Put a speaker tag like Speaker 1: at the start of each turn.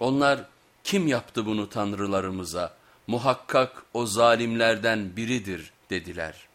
Speaker 1: Onlar kim yaptı bunu tanrılarımıza muhakkak o zalimlerden biridir dediler.